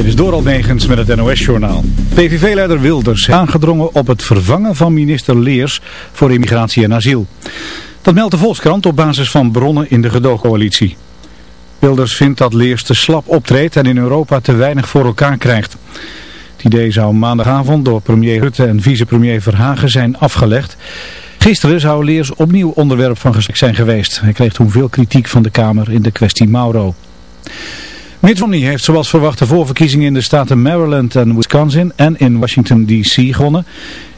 Dit is Doral Negens met het NOS-journaal. PVV-leider Wilders heeft aangedrongen op het vervangen van minister Leers voor immigratie en asiel. Dat meldt de Volkskrant op basis van bronnen in de gedoogcoalitie. Wilders vindt dat Leers te slap optreedt en in Europa te weinig voor elkaar krijgt. Het idee zou maandagavond door premier Rutte en vicepremier Verhagen zijn afgelegd. Gisteren zou Leers opnieuw onderwerp van gesprek zijn geweest. Hij kreeg toen veel kritiek van de Kamer in de kwestie Mauro. Mitt Romney heeft zoals verwacht de voorverkiezingen in de staten Maryland en Wisconsin en in Washington D.C. gewonnen.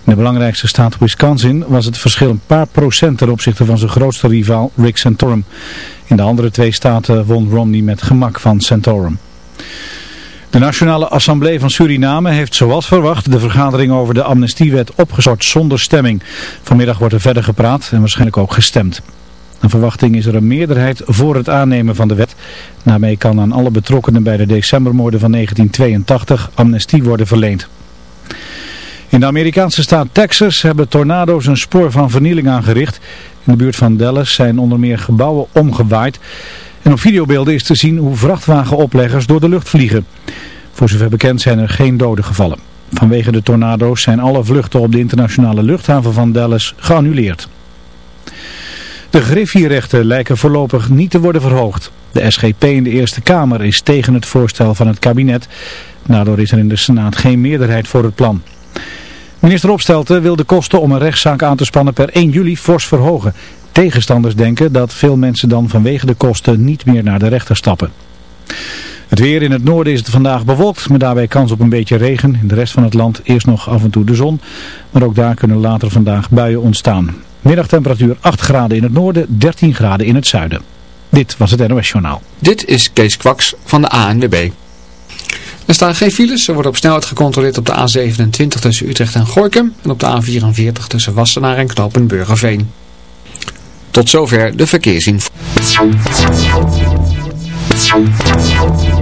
In de belangrijkste staat Wisconsin was het verschil een paar procent ten opzichte van zijn grootste rivaal Rick Santorum. In de andere twee staten won Romney met gemak van Santorum. De Nationale Assemblée van Suriname heeft zoals verwacht de vergadering over de amnestiewet opgestart zonder stemming. Vanmiddag wordt er verder gepraat en waarschijnlijk ook gestemd. Een verwachting is er een meerderheid voor het aannemen van de wet. Daarmee kan aan alle betrokkenen bij de decembermoorden van 1982 amnestie worden verleend. In de Amerikaanse staat Texas hebben tornado's een spoor van vernieling aangericht. In de buurt van Dallas zijn onder meer gebouwen omgewaaid. En op videobeelden is te zien hoe vrachtwagenopleggers door de lucht vliegen. Voor zover bekend zijn er geen doden gevallen. Vanwege de tornado's zijn alle vluchten op de internationale luchthaven van Dallas geannuleerd. De griffierechten lijken voorlopig niet te worden verhoogd. De SGP in de Eerste Kamer is tegen het voorstel van het kabinet. Daardoor is er in de Senaat geen meerderheid voor het plan. Minister Opstelten wil de kosten om een rechtszaak aan te spannen per 1 juli fors verhogen. Tegenstanders denken dat veel mensen dan vanwege de kosten niet meer naar de rechter stappen. Het weer in het noorden is het vandaag bewolkt, met daarbij kans op een beetje regen. In de rest van het land eerst nog af en toe de zon, maar ook daar kunnen later vandaag buien ontstaan. Middagtemperatuur 8 graden in het noorden, 13 graden in het zuiden. Dit was het NOS Journaal. Dit is Kees Kwaks van de ANWB. Er staan geen files, er wordt op snelheid gecontroleerd op de A27 tussen Utrecht en Gorkum en op de A44 tussen Wassenaar en Knopenburgerveen. Tot zover de verkeersinformatie.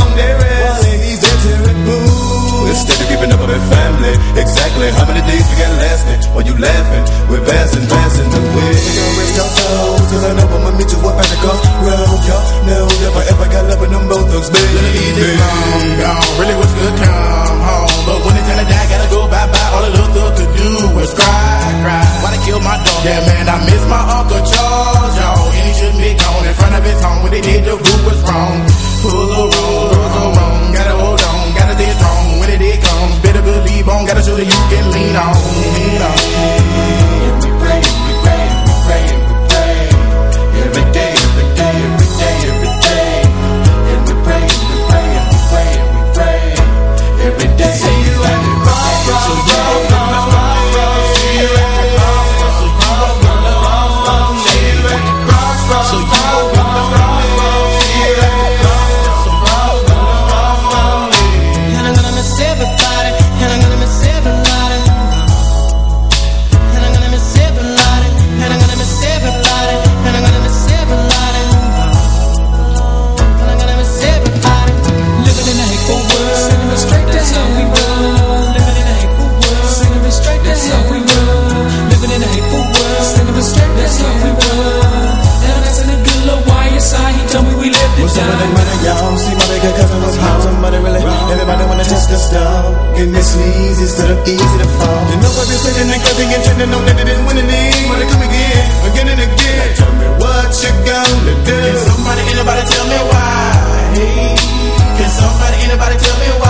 people that's long gone there is. While ladies and terrible. Instead of keeping up with family. Exactly how many days we got lasting? While you laughing, we're passing, passing the way. We gon' rest our souls, cause I know I'ma meet you up at the crossroad. Y'all know if I ever got love with them both thugs, baby. Easy, long gone. Really was good, come home. But when it's time to die, gotta go bye-bye. All the little thug could do was cry, cry. Why they kill my dog? Yeah, man, I miss my Uncle Charles, big on in front of his home. when they did the group was wrong. Pull a roll, girls wrong. Gotta hold on, gotta stay strong. When it did comes, better believe on. Gotta show that you can lean on. Lean on. We pray, we pray, we pray, we pray. Every day, every day, every day, every day. We pray, we pray, we pray, we pray. Every day. Say you had it right, right. Everything money, y'all. See, money got covered was home. Money really, everybody wanna test the stuff. And it's easy, sort of easy to fall. You know, I've been sitting and cussing and sitting on it didn't win it. Wanna come again, again and again. Now tell me what you gonna do. Can somebody, anybody tell me why? Can somebody, anybody tell me why?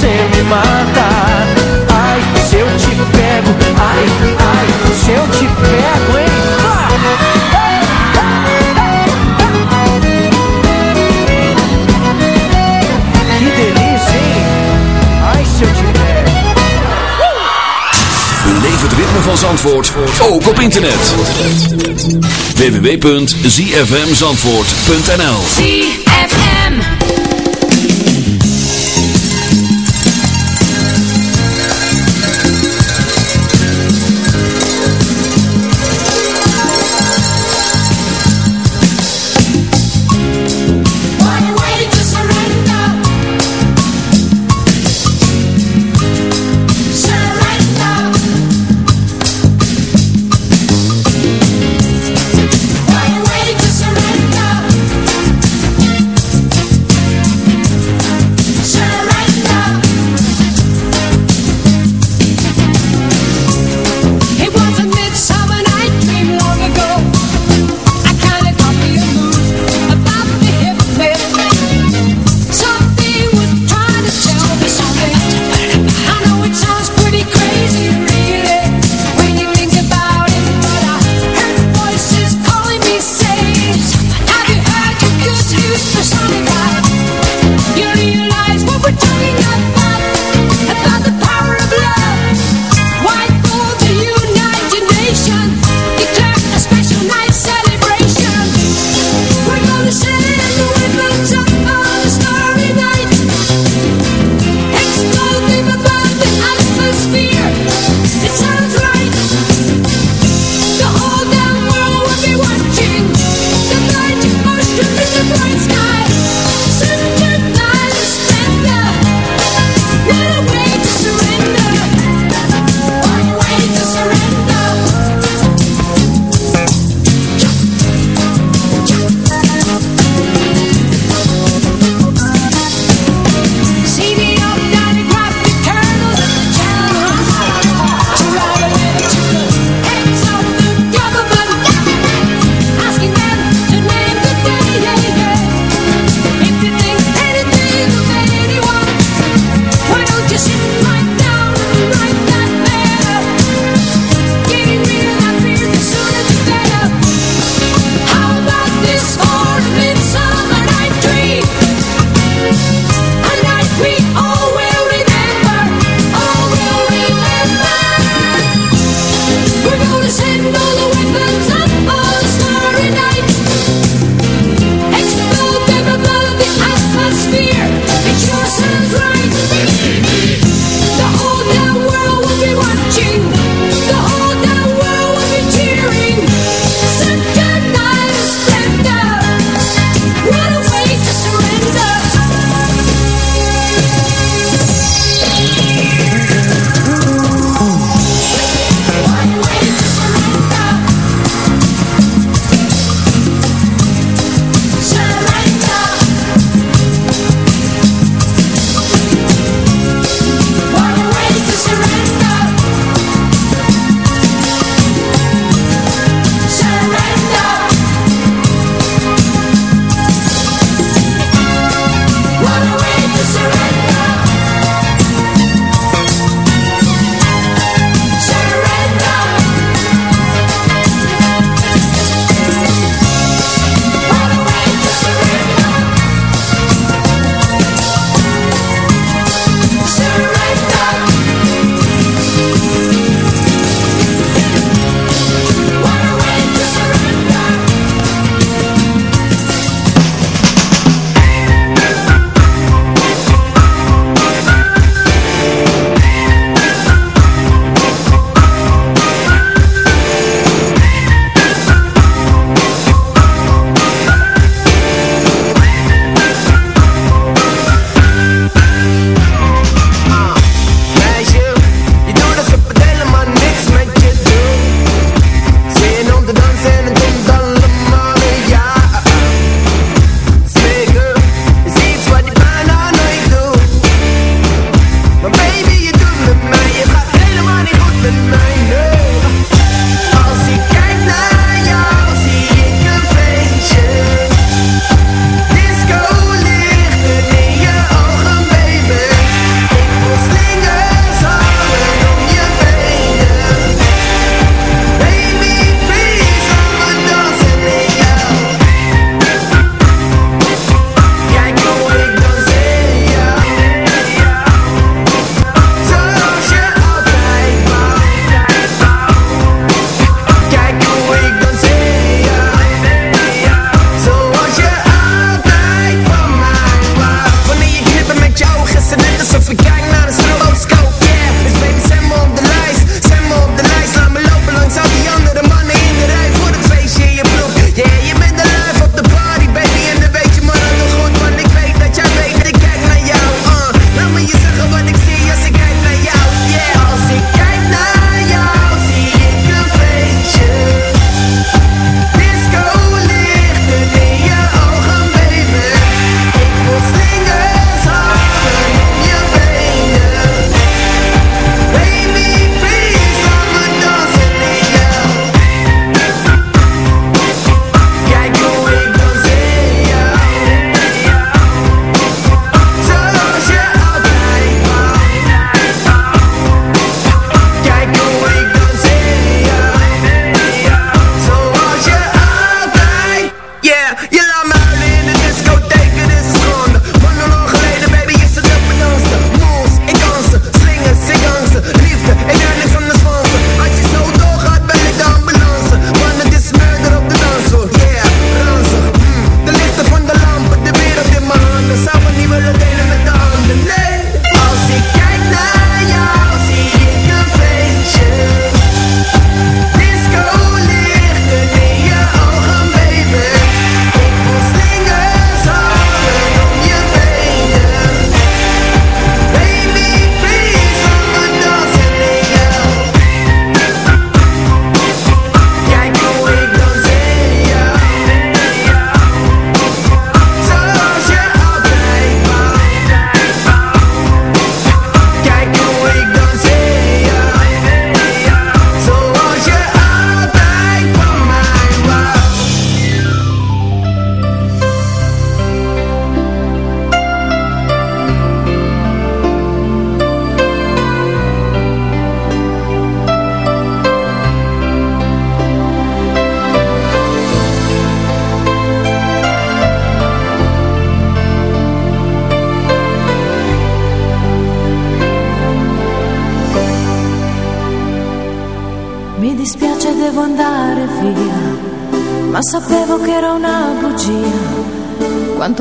você me mata. Ai, se eu te pego, ai, ai, se eu te pego, hein? Que delícia, hein? Ai, se eu te pego. Beleef het ritme van Zandvoort, ook op internet. www.zfmzandvoort.nl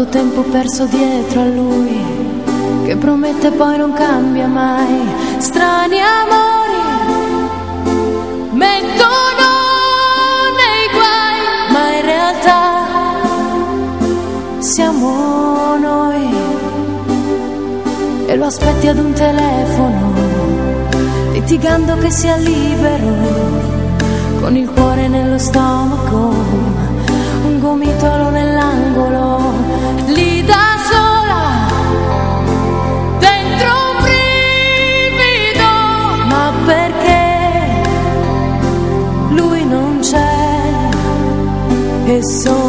Tempo perso dietro a lui. so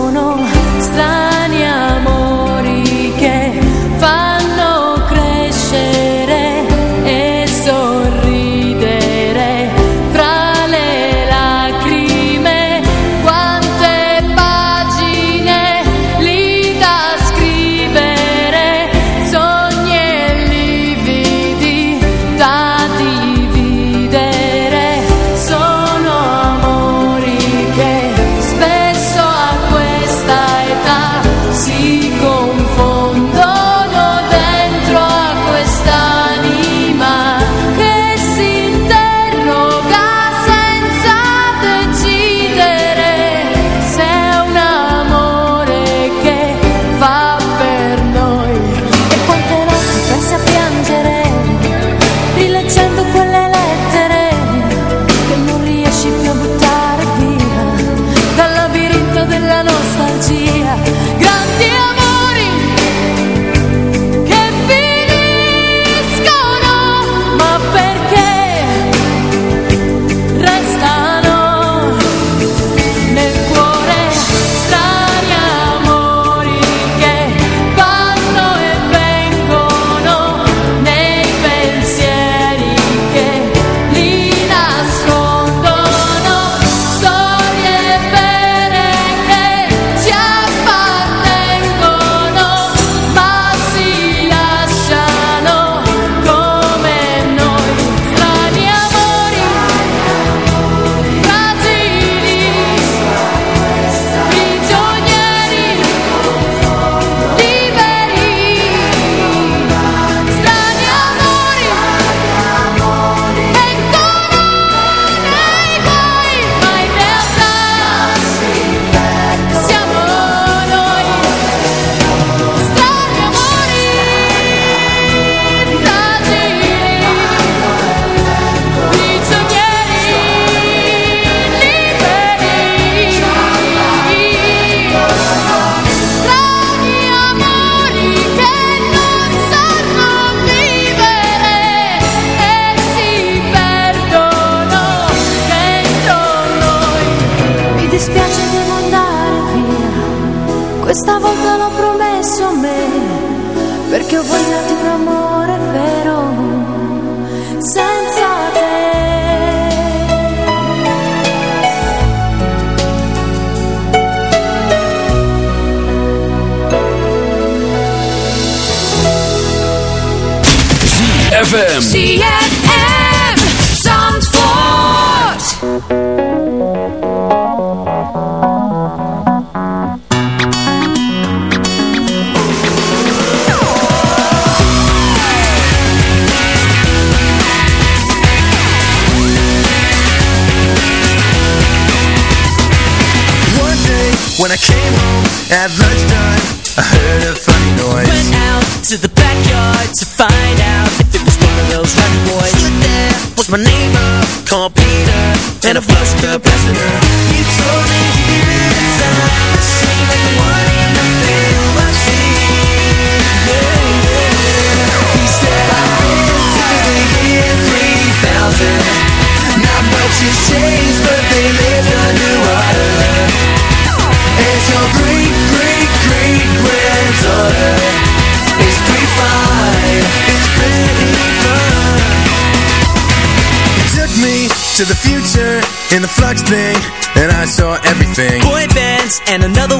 in the flux thing, and I saw everything. Boy bands and another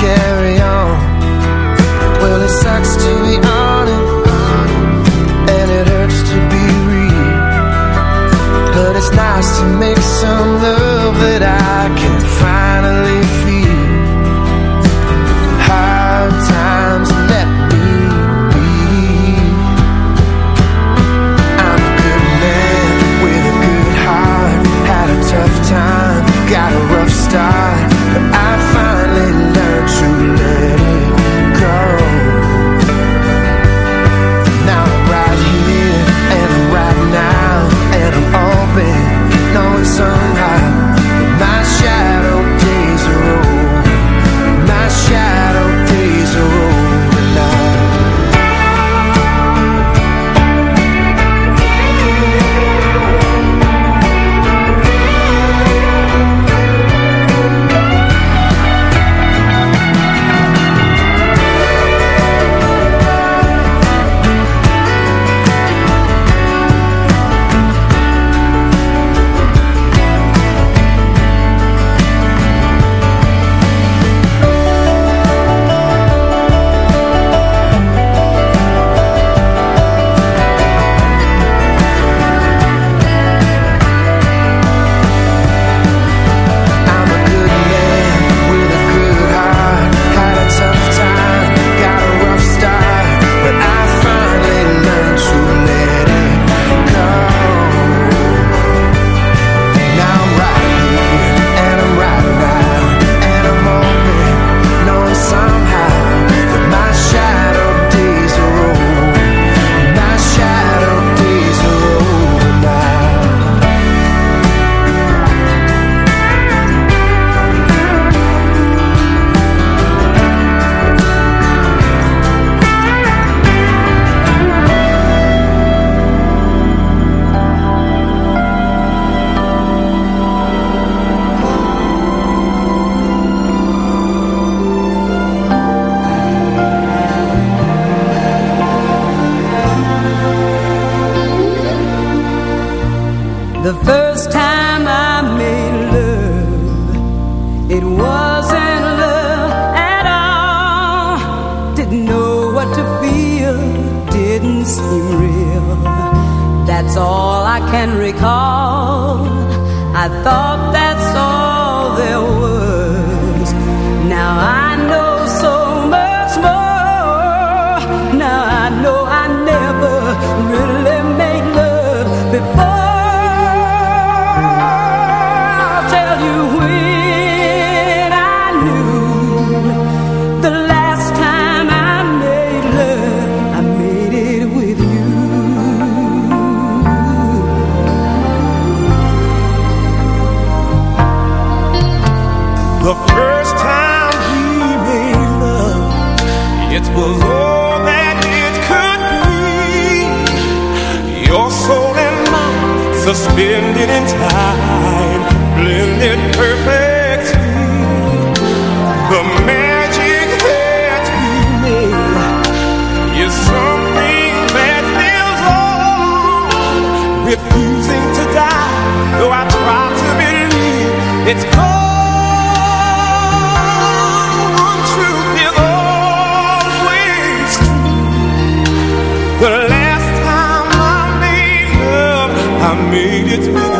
carry on? Well, it sucks to be honest And it hurts to be real. But it's nice to make some love that I can I made it